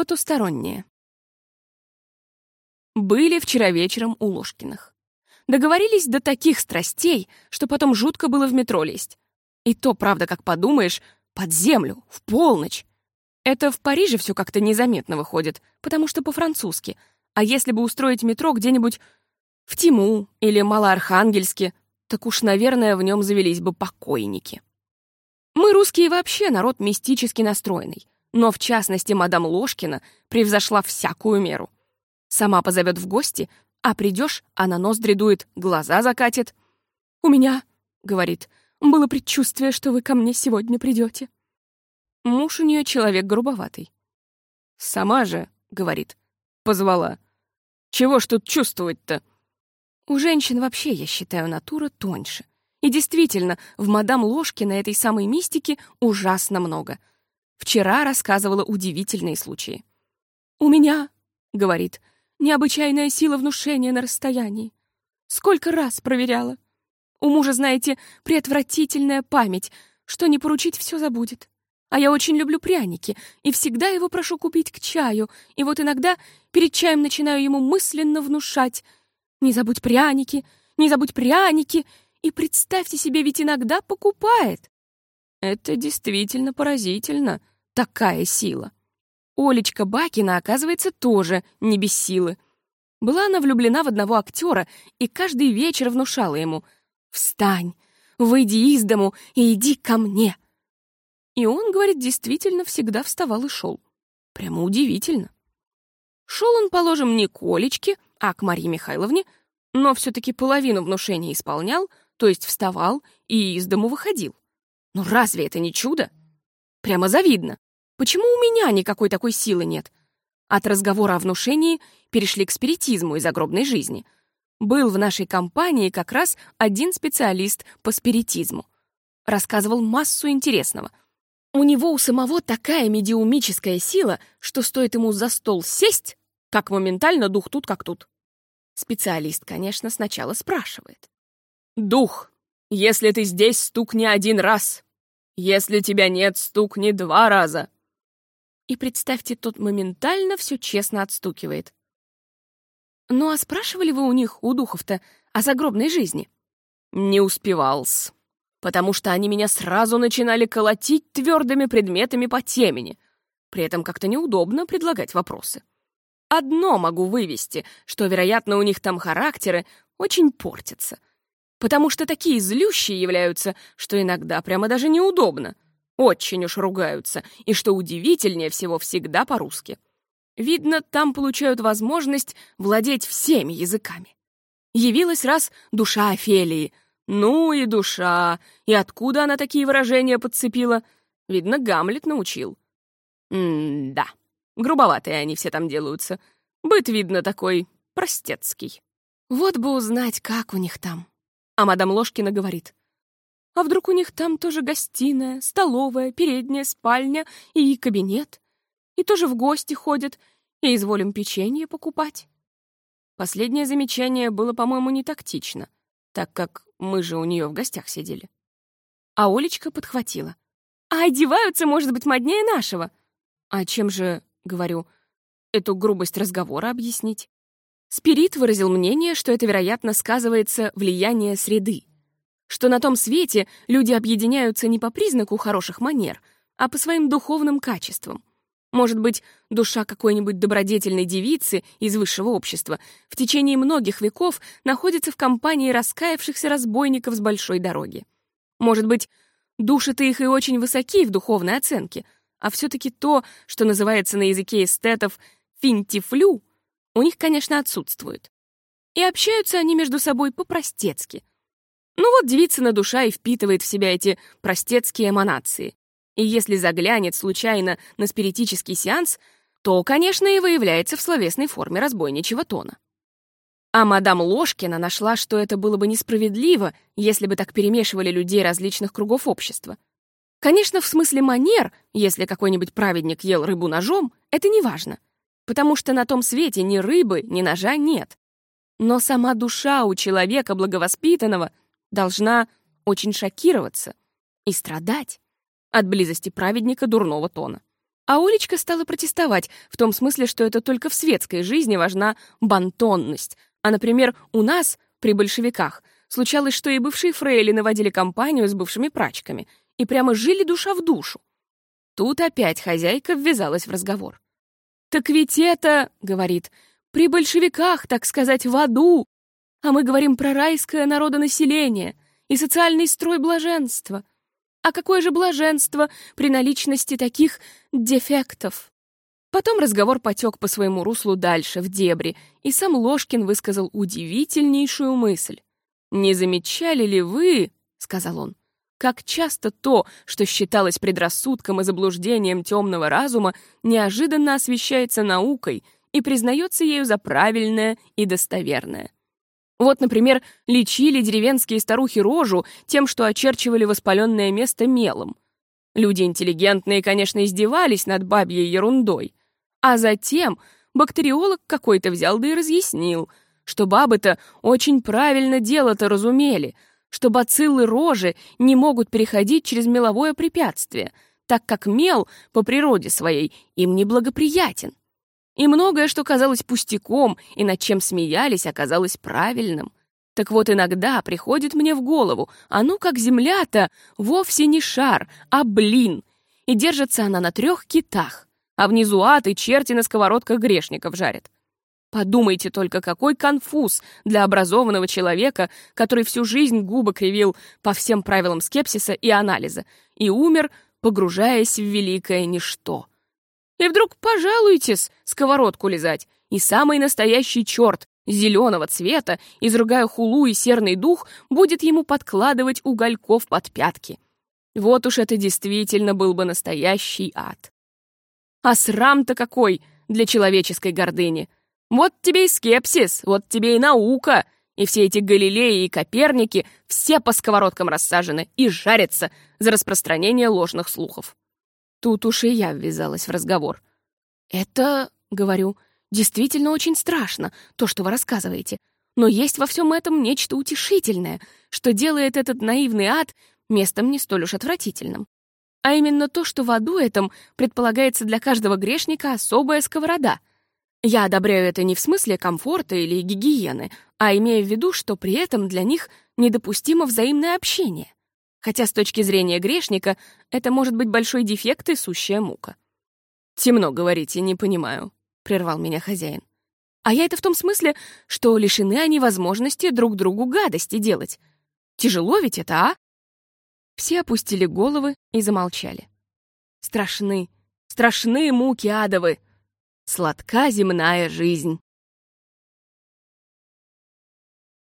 Потустороннее. Были вчера вечером у Ложкиных. Договорились до таких страстей, что потом жутко было в метро лезть. И то, правда, как подумаешь, под землю, в полночь. Это в Париже все как-то незаметно выходит, потому что по-французски. А если бы устроить метро где-нибудь в Тиму или Малоархангельске, так уж, наверное, в нем завелись бы покойники. Мы, русские, вообще народ мистически настроенный, но в частности мадам Ложкина превзошла всякую меру. Сама позовет в гости, а придешь, она нос дредует, глаза закатит. «У меня», — говорит, — «было предчувствие, что вы ко мне сегодня придете». Муж у нее человек грубоватый. «Сама же», — говорит, — позвала. «Чего ж тут чувствовать-то?» У женщин вообще, я считаю, натура тоньше. И действительно, в мадам Ложкина этой самой мистики ужасно много. Вчера рассказывала удивительные случаи. «У меня», — говорит, — «необычайная сила внушения на расстоянии. Сколько раз проверяла. У мужа, знаете, преотвратительная память, что не поручить все забудет. А я очень люблю пряники и всегда его прошу купить к чаю, и вот иногда перед чаем начинаю ему мысленно внушать «Не забудь пряники, не забудь пряники!» И представьте себе, ведь иногда покупает. Это действительно поразительно, такая сила. Олечка Бакина, оказывается, тоже не без силы. Была она влюблена в одного актера и каждый вечер внушала ему «Встань, выйди из дому и иди ко мне». И он, говорит, действительно всегда вставал и шел. Прямо удивительно. Шел он, положим, не к Олечке, а к Марье Михайловне, но все-таки половину внушения исполнял, то есть вставал и из дому выходил. Ну разве это не чудо? Прямо завидно. Почему у меня никакой такой силы нет? От разговора о внушении перешли к спиритизму и загробной жизни. Был в нашей компании как раз один специалист по спиритизму. Рассказывал массу интересного — у него у самого такая медиумическая сила, что стоит ему за стол сесть, как моментально дух тут как тут. Специалист, конечно, сначала спрашивает. «Дух, если ты здесь, стукни один раз. Если тебя нет, стукни два раза». И представьте, тот моментально все честно отстукивает. «Ну а спрашивали вы у них, у духов-то, о загробной жизни?» «Не успевал-с», потому что они меня сразу начинали колотить твердыми предметами по темени. При этом как-то неудобно предлагать вопросы. Одно могу вывести, что, вероятно, у них там характеры очень портятся. Потому что такие злющие являются, что иногда прямо даже неудобно. Очень уж ругаются, и, что удивительнее всего, всегда по-русски. Видно, там получают возможность владеть всеми языками. Явилась раз душа Офелии — ну и душа. И откуда она такие выражения подцепила? Видно, Гамлет научил. М-да. Грубоватые они все там делаются. Быт, видно, такой простецкий. Вот бы узнать, как у них там. А мадам Ложкина говорит. А вдруг у них там тоже гостиная, столовая, передняя, спальня и кабинет? И тоже в гости ходят, и изволим печенье покупать. Последнее замечание было, по-моему, не тактично, так как мы же у нее в гостях сидели. А Олечка подхватила. А одеваются, может быть, моднее нашего. А чем же, говорю, эту грубость разговора объяснить? Спирит выразил мнение, что это, вероятно, сказывается влияние среды. Что на том свете люди объединяются не по признаку хороших манер, а по своим духовным качествам. Может быть, душа какой-нибудь добродетельной девицы из высшего общества в течение многих веков находится в компании раскаявшихся разбойников с большой дороги. Может быть, души-то их и очень высоки в духовной оценке, а все-таки то, что называется на языке эстетов «финтифлю», у них, конечно, отсутствует. И общаются они между собой по-простецки. Ну вот девица душа и впитывает в себя эти простецкие эманации. И если заглянет случайно на спиритический сеанс, то, конечно, и выявляется в словесной форме разбойничьего тона. А мадам Ложкина нашла, что это было бы несправедливо, если бы так перемешивали людей различных кругов общества. Конечно, в смысле манер, если какой-нибудь праведник ел рыбу ножом, это не важно, потому что на том свете ни рыбы, ни ножа нет. Но сама душа у человека благовоспитанного должна очень шокироваться и страдать от близости праведника дурного тона. А Олечка стала протестовать, в том смысле, что это только в светской жизни важна бантонность. А, например, у нас, при большевиках, случалось, что и бывшие фрейли наводили компанию с бывшими прачками и прямо жили душа в душу. Тут опять хозяйка ввязалась в разговор. «Так ведь это, — говорит, — при большевиках, так сказать, в аду, а мы говорим про райское народонаселение и социальный строй блаженства. А какое же блаженство при наличности таких дефектов? Потом разговор потек по своему руслу дальше, в дебри, и сам Ложкин высказал удивительнейшую мысль. «Не замечали ли вы, — сказал он, — как часто то, что считалось предрассудком и заблуждением темного разума, неожиданно освещается наукой и признается ею за правильное и достоверное?» Вот, например, лечили деревенские старухи рожу тем, что очерчивали воспаленное место мелом. Люди интеллигентные, конечно, издевались над бабьей ерундой. А затем бактериолог какой-то взял да и разъяснил, что бабы-то очень правильно дело-то разумели, что бациллы рожи не могут переходить через меловое препятствие, так как мел по природе своей им неблагоприятен. И многое, что казалось пустяком и над чем смеялись, оказалось правильным. Так вот, иногда приходит мне в голову, а ну как земля-то вовсе не шар, а блин. И держится она на трех китах, а внизу ад и черти на сковородках грешников жарят. Подумайте только, какой конфуз для образованного человека, который всю жизнь губы кривил по всем правилам скепсиса и анализа и умер, погружаясь в великое ничто. И вдруг пожалуйтесь сковородку лизать, и самый настоящий черт зеленого цвета, изругая хулу и серный дух, будет ему подкладывать угольков под пятки. Вот уж это действительно был бы настоящий ад. А срам-то какой для человеческой гордыни! Вот тебе и скепсис, вот тебе и наука, и все эти Галилеи и Коперники все по сковородкам рассажены и жарятся за распространение ложных слухов. Тут уж и я ввязалась в разговор. «Это, — говорю, — действительно очень страшно, то, что вы рассказываете. Но есть во всем этом нечто утешительное, что делает этот наивный ад местом не столь уж отвратительным. А именно то, что в аду этом предполагается для каждого грешника особая сковорода. Я одобряю это не в смысле комфорта или гигиены, а имея в виду, что при этом для них недопустимо взаимное общение хотя с точки зрения грешника это может быть большой дефект и сущая мука. «Темно, говорите, не понимаю», — прервал меня хозяин. «А я это в том смысле, что лишены они возможности друг другу гадости делать. Тяжело ведь это, а?» Все опустили головы и замолчали. Страшны, страшны муки адовы. Сладка земная жизнь.